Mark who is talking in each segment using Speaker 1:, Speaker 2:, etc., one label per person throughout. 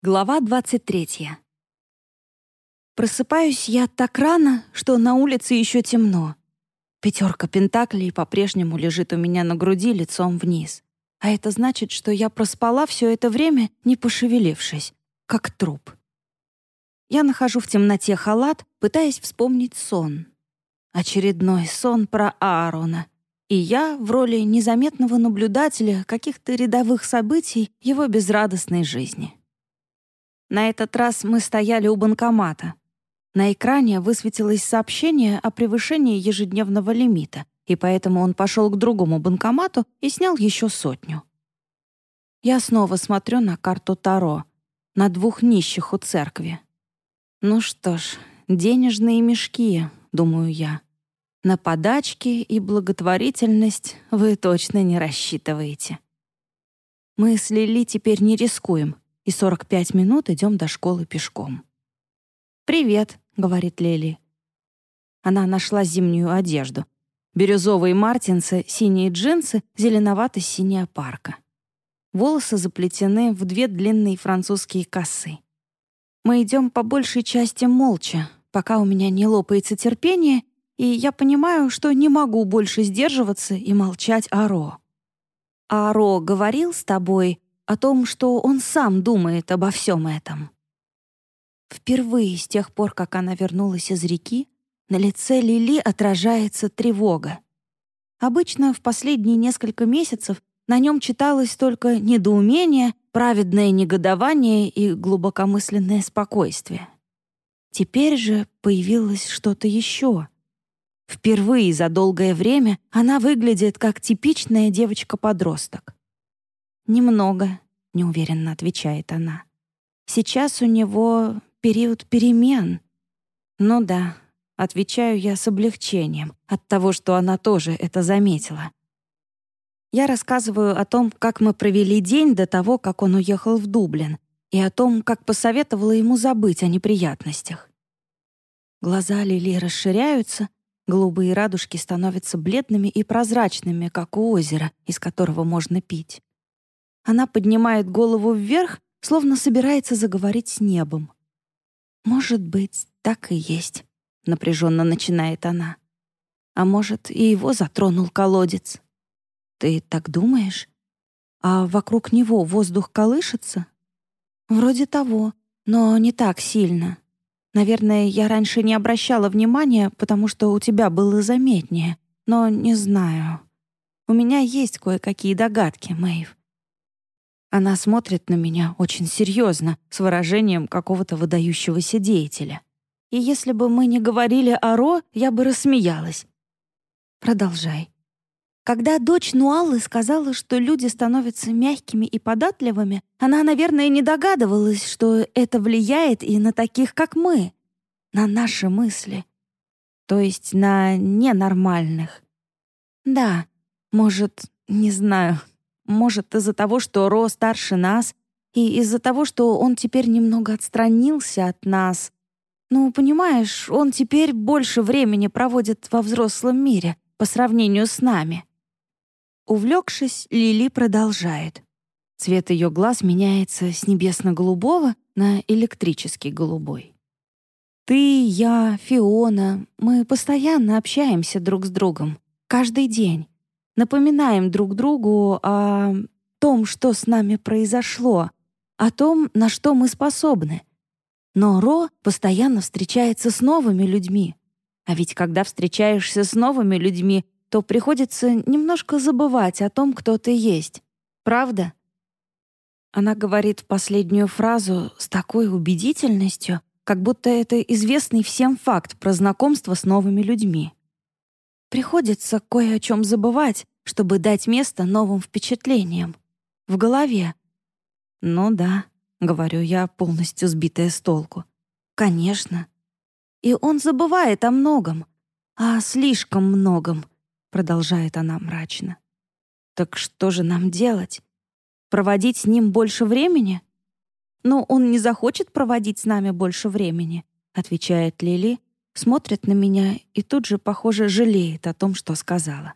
Speaker 1: Глава 23. Просыпаюсь я так рано, что на улице еще темно. Пятерка пентаклей по-прежнему лежит у меня на груди лицом вниз. А это значит, что я проспала все это время, не пошевелившись, как труп. Я нахожу в темноте халат, пытаясь вспомнить сон. Очередной сон про Аарона. И я в роли незаметного наблюдателя каких-то рядовых событий его безрадостной жизни. На этот раз мы стояли у банкомата. На экране высветилось сообщение о превышении ежедневного лимита, и поэтому он пошел к другому банкомату и снял еще сотню. Я снова смотрю на карту Таро, на двух нищих у церкви. Ну что ж, денежные мешки, думаю я. На подачки и благотворительность вы точно не рассчитываете. Мы с Лили теперь не рискуем — и 45 минут идем до школы пешком. «Привет», — говорит Лили. Она нашла зимнюю одежду. Бирюзовые мартинсы, синие джинсы, зеленовато-синяя парка. Волосы заплетены в две длинные французские косы. Мы идем по большей части молча, пока у меня не лопается терпение, и я понимаю, что не могу больше сдерживаться и молчать Аро. «Аро говорил с тобой о том, что он сам думает обо всем этом. Впервые с тех пор, как она вернулась из реки, на лице Лили отражается тревога. Обычно в последние несколько месяцев на нем читалось только недоумение, праведное негодование и глубокомысленное спокойствие. Теперь же появилось что-то еще. Впервые за долгое время она выглядит как типичная девочка-подросток. «Немного», — неуверенно отвечает она. «Сейчас у него период перемен». «Ну да», — отвечаю я с облегчением от того, что она тоже это заметила. Я рассказываю о том, как мы провели день до того, как он уехал в Дублин, и о том, как посоветовала ему забыть о неприятностях. Глаза Лили расширяются, голубые радужки становятся бледными и прозрачными, как у озера, из которого можно пить. Она поднимает голову вверх, словно собирается заговорить с небом. «Может быть, так и есть», — напряженно начинает она. «А может, и его затронул колодец?» «Ты так думаешь? А вокруг него воздух колышется?» «Вроде того, но не так сильно. Наверное, я раньше не обращала внимания, потому что у тебя было заметнее, но не знаю. У меня есть кое-какие догадки, Мэйв. Она смотрит на меня очень серьезно, с выражением какого-то выдающегося деятеля. И если бы мы не говорили о Ро, я бы рассмеялась. Продолжай. Когда дочь Нуаллы сказала, что люди становятся мягкими и податливыми, она, наверное, не догадывалась, что это влияет и на таких, как мы, на наши мысли. То есть на ненормальных. Да, может, не знаю, может, из-за того, что Ро старше нас, и из-за того, что он теперь немного отстранился от нас. Ну, понимаешь, он теперь больше времени проводит во взрослом мире по сравнению с нами. Увлекшись, Лили продолжает. Цвет ее глаз меняется с небесно-голубого на электрический голубой. Ты, я, Фиона, мы постоянно общаемся друг с другом. Каждый день напоминаем друг другу о том, что с нами произошло, о том, на что мы способны. Но Ро постоянно встречается с новыми людьми. А ведь когда встречаешься с новыми людьми, то приходится немножко забывать о том, кто ты есть. Правда? Она говорит последнюю фразу с такой убедительностью, как будто это известный всем факт про знакомство с новыми людьми. Приходится кое о чем забывать, чтобы дать место новым впечатлениям. В голове. «Ну да», — говорю я, полностью сбитая с толку. «Конечно». «И он забывает о многом, о слишком многом», — продолжает она мрачно. «Так что же нам делать? Проводить с ним больше времени?» «Но он не захочет проводить с нами больше времени», — отвечает Лили, смотрит на меня и тут же, похоже, жалеет о том, что сказала.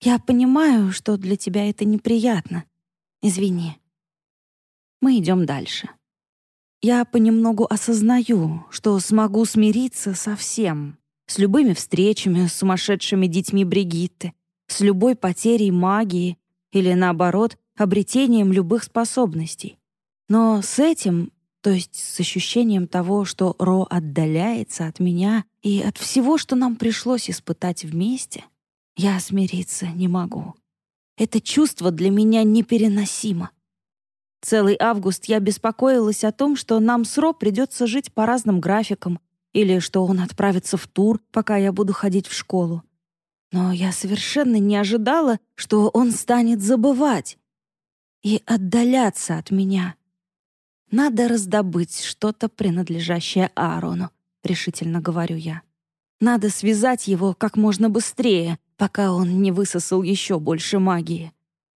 Speaker 1: «Я понимаю, что для тебя это неприятно. Извини». Мы идем дальше. Я понемногу осознаю, что смогу смириться со всем, с любыми встречами с сумасшедшими детьми Бригитты, с любой потерей магии или, наоборот, обретением любых способностей. Но с этим, то есть с ощущением того, что Ро отдаляется от меня и от всего, что нам пришлось испытать вместе, я смириться не могу. Это чувство для меня непереносимо. Целый август я беспокоилась о том, что нам с Ро придется жить по разным графикам, или что он отправится в тур, пока я буду ходить в школу. Но я совершенно не ожидала, что он станет забывать и отдаляться от меня. «Надо раздобыть что-то, принадлежащее Аарону», — решительно говорю я. «Надо связать его как можно быстрее, пока он не высосал еще больше магии,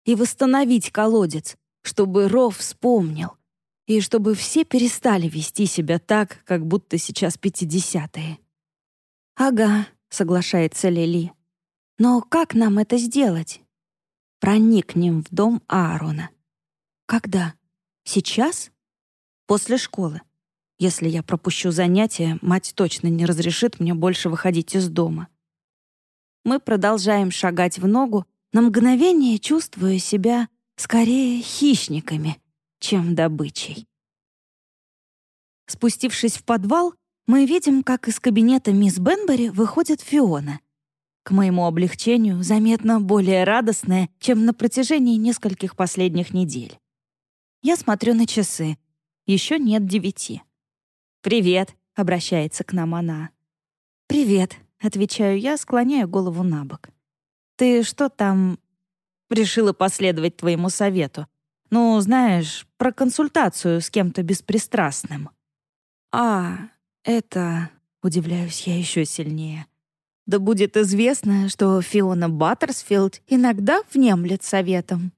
Speaker 1: и восстановить колодец, чтобы Ров вспомнил, и чтобы все перестали вести себя так, как будто сейчас пятидесятые». «Ага», — соглашается Лили. «Но как нам это сделать?» «Проникнем в дом Аарона». «Когда? Сейчас?» «После школы. Если я пропущу занятия, мать точно не разрешит мне больше выходить из дома». Мы продолжаем шагать в ногу, на мгновение чувствуя себя скорее хищниками, чем добычей. Спустившись в подвал, мы видим, как из кабинета мисс Бенбери выходит Фиона. К моему облегчению, заметно более радостная, чем на протяжении нескольких последних недель. Я смотрю на часы. Еще нет девяти. «Привет», — обращается к нам она. «Привет», — отвечаю я, склоняя голову на бок. «Ты что там...» «Решила последовать твоему совету. Ну, знаешь, про консультацию с кем-то беспристрастным». «А, это...» — удивляюсь я еще сильнее. «Да будет известно, что Фиона Баттерсфилд иногда внемлет советом».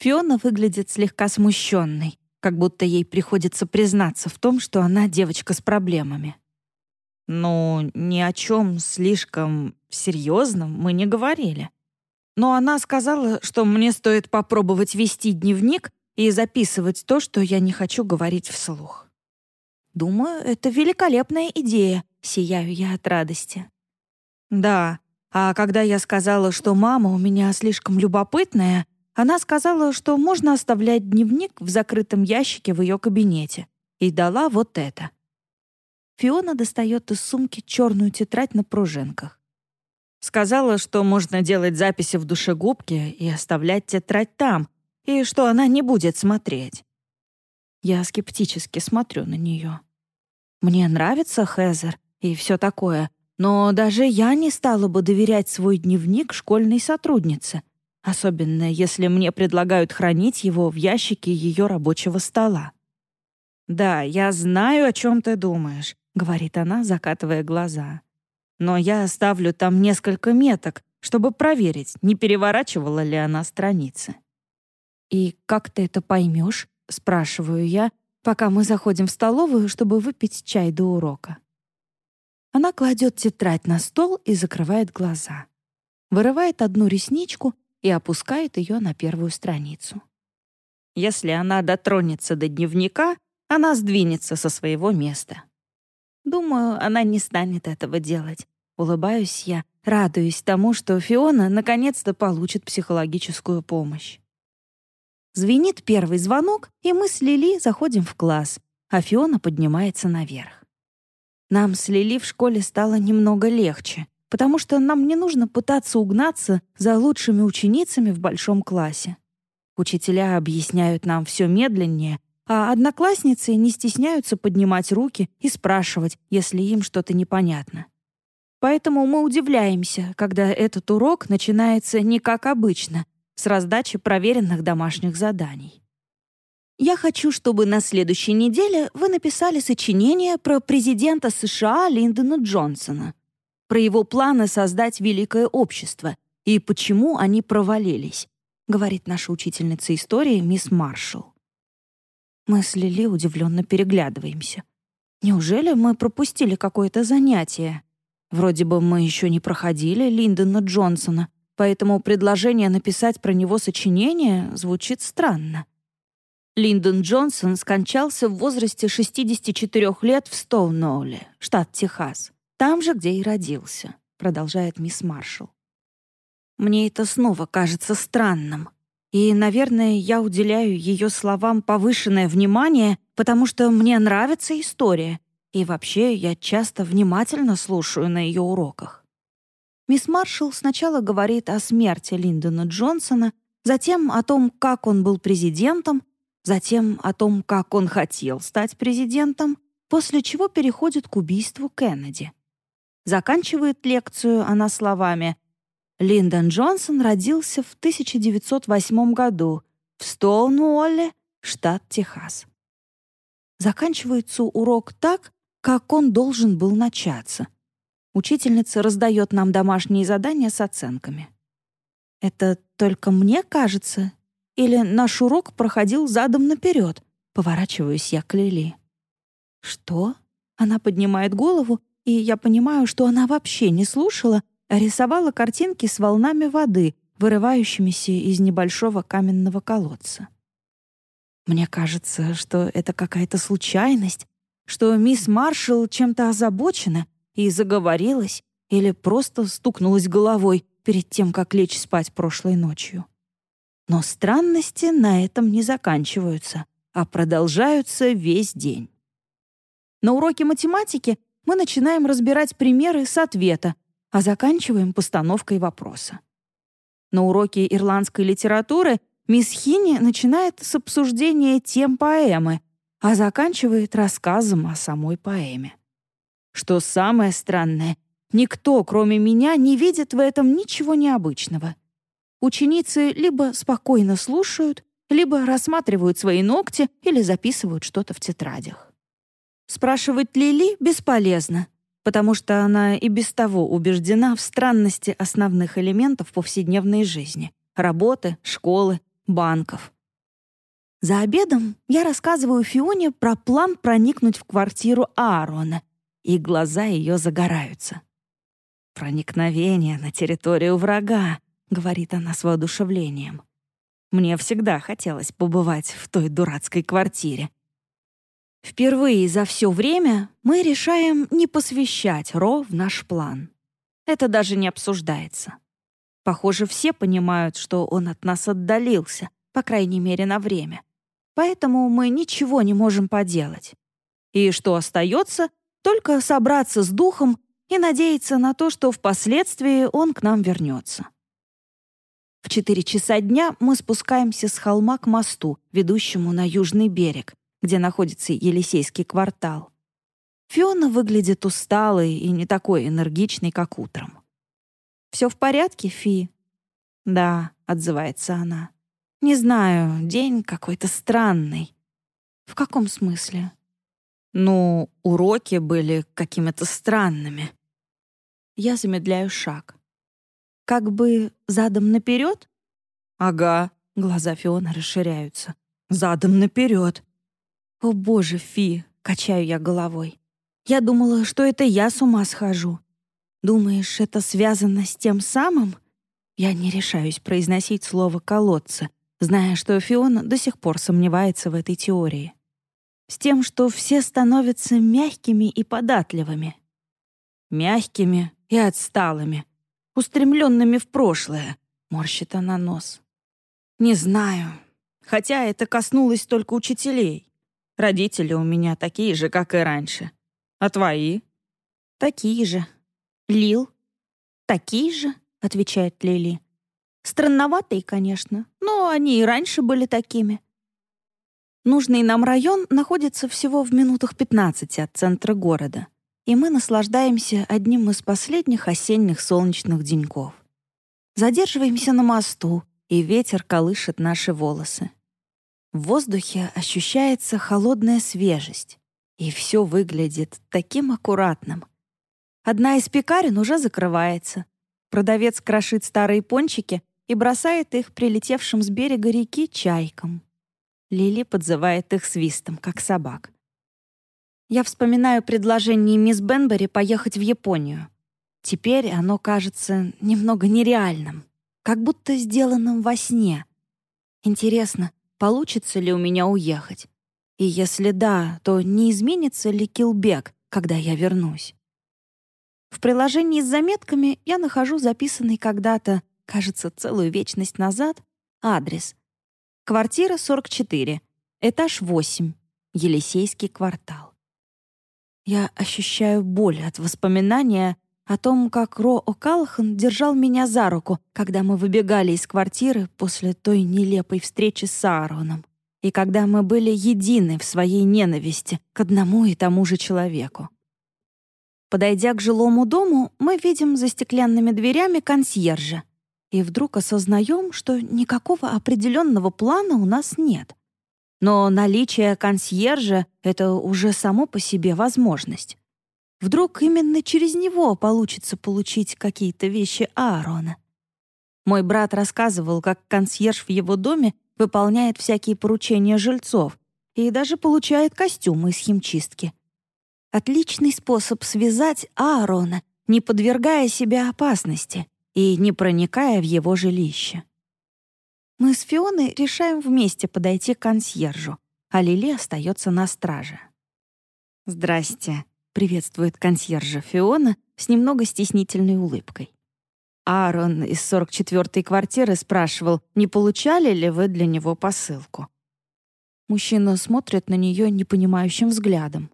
Speaker 1: Фиона выглядит слегка смущенной, как будто ей приходится признаться в том, что она девочка с проблемами. «Ну, ни о чем слишком серьезном мы не говорили», но она сказала, что мне стоит попробовать вести дневник и записывать то, что я не хочу говорить вслух. Думаю, это великолепная идея, сияю я от радости. Да, а когда я сказала, что мама у меня слишком любопытная, она сказала, что можно оставлять дневник в закрытом ящике в ее кабинете, и дала вот это. Фиона достает из сумки черную тетрадь на пружинках. Сказала, что можно делать записи в душегубке и оставлять тетрадь там, и что она не будет смотреть. Я скептически смотрю на нее. Мне нравится Хезер и все такое, но даже я не стала бы доверять свой дневник школьной сотруднице, особенно если мне предлагают хранить его в ящике ее рабочего стола. «Да, я знаю, о чем ты думаешь», — говорит она, закатывая глаза но я оставлю там несколько меток, чтобы проверить, не переворачивала ли она страницы. «И как ты это поймешь?» — спрашиваю я, пока мы заходим в столовую, чтобы выпить чай до урока. Она кладет тетрадь на стол и закрывает глаза. Вырывает одну ресничку и опускает ее на первую страницу. Если она дотронется до дневника, она сдвинется со своего места. Думаю, она не станет этого делать. Улыбаюсь я, радуясь тому, что Фиона наконец-то получит психологическую помощь. Звенит первый звонок, и мы с Лили заходим в класс, а Фиона поднимается наверх. Нам с Лили в школе стало немного легче, потому что нам не нужно пытаться угнаться за лучшими ученицами в большом классе. Учителя объясняют нам все медленнее, а одноклассницы не стесняются поднимать руки и спрашивать, если им что-то непонятно. Поэтому мы удивляемся, когда этот урок начинается не как обычно, с раздачи проверенных домашних заданий. Я хочу, чтобы на следующей неделе вы написали сочинение про президента США Линдона Джонсона, про его планы создать великое общество и почему они провалились, говорит наша учительница истории мисс Маршалл. Мы с Лили удивленно переглядываемся. Неужели мы пропустили какое-то занятие? Вроде бы мы еще не проходили Линдона Джонсона, поэтому предложение написать про него сочинение звучит странно. Линдон Джонсон скончался в возрасте 64 лет в Стоуноуле, штат Техас, там же, где и родился, продолжает мисс Маршалл. Мне это снова кажется странным. И, наверное, я уделяю ее словам повышенное внимание, потому что мне нравится история, и вообще я часто внимательно слушаю на ее уроках. Мисс Маршалл сначала говорит о смерти Линдона Джонсона, затем о том, как он был президентом, затем о том, как он хотел стать президентом, после чего переходит к убийству Кеннеди. Заканчивает лекцию она словами Линдон Джонсон родился в 1908 году в Стоунуолле, штат Техас. Заканчивается урок так, как он должен был начаться. Учительница раздает нам домашние задания с оценками. Это только мне кажется? Или наш урок проходил задом наперед? Поворачиваюсь я к Лили. Что? Она поднимает голову, и я понимаю, что она вообще не слушала рисовала картинки с волнами воды, вырывающимися из небольшого каменного колодца. Мне кажется, что это какая-то случайность, что мисс Маршалл чем-то озабочена и заговорилась или просто стукнулась головой перед тем, как лечь спать прошлой ночью. Но странности на этом не заканчиваются, а продолжаются весь день. На уроке математики мы начинаем разбирать примеры с ответа, а заканчиваем постановкой вопроса. На уроке ирландской литературы мисс Хинни начинает с обсуждения тем поэмы, а заканчивает рассказом о самой поэме. Что самое странное, никто, кроме меня, не видит в этом ничего необычного. Ученицы либо спокойно слушают, либо рассматривают свои ногти или записывают что-то в тетрадях. Спрашивать Лили бесполезно потому что она и без того убеждена в странности основных элементов повседневной жизни — работы, школы, банков. За обедом я рассказываю Фионе про план проникнуть в квартиру Аарона, и глаза ее загораются. «Проникновение на территорию врага», — говорит она с воодушевлением. «Мне всегда хотелось побывать в той дурацкой квартире. Впервые за все время мы решаем не посвящать Ро в наш план. Это даже не обсуждается. Похоже, все понимают, что он от нас отдалился, по крайней мере, на время. Поэтому мы ничего не можем поделать. И что остается, только собраться с духом и надеяться на то, что впоследствии он к нам вернется. В четыре часа дня мы спускаемся с холма к мосту, ведущему на южный берег, где находится Елисейский квартал. Фиона выглядит усталой и не такой энергичной, как утром. «Все в порядке, Фи?» «Да», — отзывается она. «Не знаю, день какой-то странный». «В каком смысле?» «Ну, уроки были какими-то странными». Я замедляю шаг. «Как бы задом наперед?» «Ага», — глаза Фиона расширяются. «Задом наперед. «О боже, Фи!» — качаю я головой. «Я думала, что это я с ума схожу. Думаешь, это связано с тем самым?» Я не решаюсь произносить слово «колодца», зная, что Фиона до сих пор сомневается в этой теории. С тем, что все становятся мягкими и податливыми. Мягкими и отсталыми, устремленными в прошлое, морщит она нос. Не знаю, хотя это коснулось только учителей. Родители у меня такие же, как и раньше. А твои? Такие же. Лил? Такие же, отвечает Лили. Странноватые, конечно, но они и раньше были такими. Нужный нам район находится всего в минутах 15 от центра города, и мы наслаждаемся одним из последних осенних солнечных деньков. Задерживаемся на мосту, и ветер колышет наши волосы. В воздухе ощущается холодная свежесть, и все выглядит таким аккуратным. Одна из пекарен уже закрывается. Продавец крошит старые пончики и бросает их прилетевшим с берега реки чайкам. Лили подзывает их свистом, как собак. Я вспоминаю предложение мисс Бенбери поехать в Японию. Теперь оно кажется немного нереальным, как будто сделанным во сне. Интересно, получится ли у меня уехать. И если да, то не изменится ли Килбек, когда я вернусь? В приложении с заметками я нахожу записанный когда-то, кажется, целую вечность назад, адрес. Квартира 44, этаж 8, Елисейский квартал. Я ощущаю боль от воспоминания о том, как Ро О'Каллахан держал меня за руку, когда мы выбегали из квартиры после той нелепой встречи с Аароном, и когда мы были едины в своей ненависти к одному и тому же человеку. Подойдя к жилому дому, мы видим за стеклянными дверями консьержа и вдруг осознаем, что никакого определенного плана у нас нет. Но наличие консьержа — это уже само по себе возможность. Вдруг именно через него получится получить какие-то вещи Аарона. Мой брат рассказывал, как консьерж в его доме выполняет всякие поручения жильцов и даже получает костюмы из химчистки. Отличный способ связать Аарона, не подвергая себя опасности и не проникая в его жилище. Мы с Фионой решаем вместе подойти к консьержу, а Лили остается на страже. «Здрасте», приветствует консьержа Фиона с немного стеснительной улыбкой. Аарон из 44-й квартиры спрашивал, не получали ли вы для него посылку. Мужчина смотрит на нее непонимающим взглядом.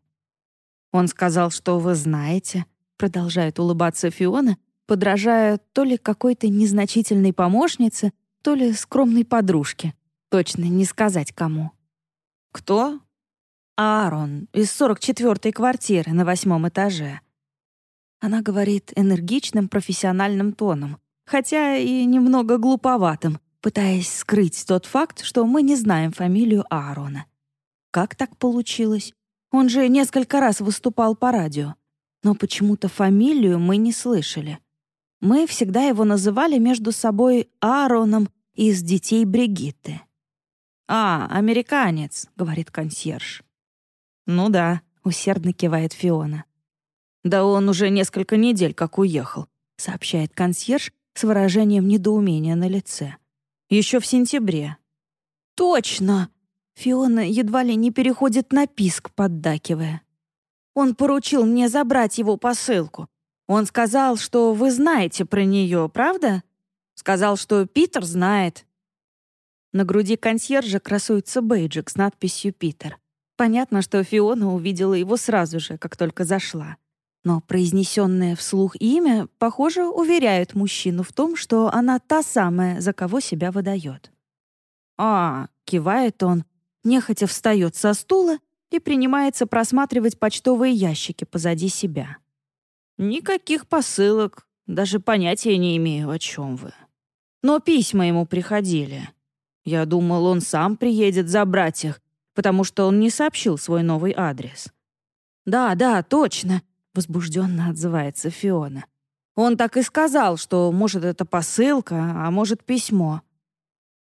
Speaker 1: «Он сказал, что вы знаете», — продолжает улыбаться Фиона, подражая то ли какой-то незначительной помощнице, то ли скромной подружке. Точно не сказать кому. «Кто?» Аарон из 44-й квартиры на восьмом этаже. Она говорит энергичным профессиональным тоном, хотя и немного глуповатым, пытаясь скрыть тот факт, что мы не знаем фамилию Аарона. Как так получилось? Он же несколько раз выступал по радио. Но почему-то фамилию мы не слышали. Мы всегда его называли между собой Аароном из детей Бригитты. «А, американец», — говорит консьерж. «Ну да», — усердно кивает Фиона. «Да он уже несколько недель как уехал», — сообщает консьерж с выражением недоумения на лице. «Еще в сентябре». «Точно!» Фиона едва ли не переходит на писк, поддакивая. «Он поручил мне забрать его посылку. Он сказал, что вы знаете про нее, правда? Сказал, что Питер знает». На груди консьержа красуется бейджик с надписью «Питер». Понятно, что Фиона увидела его сразу же, как только зашла. Но произнесенное вслух имя, похоже, уверяет мужчину в том, что она та самая, за кого себя выдает. «А», — кивает он, нехотя встает со стула и принимается просматривать почтовые ящики позади себя. «Никаких посылок, даже понятия не имею, о чем вы. Но письма ему приходили. Я думал, он сам приедет забрать их, потому что он не сообщил свой новый адрес. «Да, да, точно», — возбужденно отзывается Фиона. «Он так и сказал, что, может, это посылка, а может, письмо».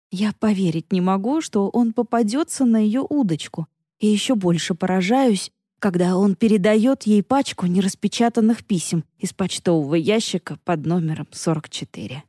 Speaker 1: Я поверить не могу, что он попадется на ее удочку, и еще больше поражаюсь, когда он передает ей пачку нераспечатанных писем из почтового ящика под номером 44.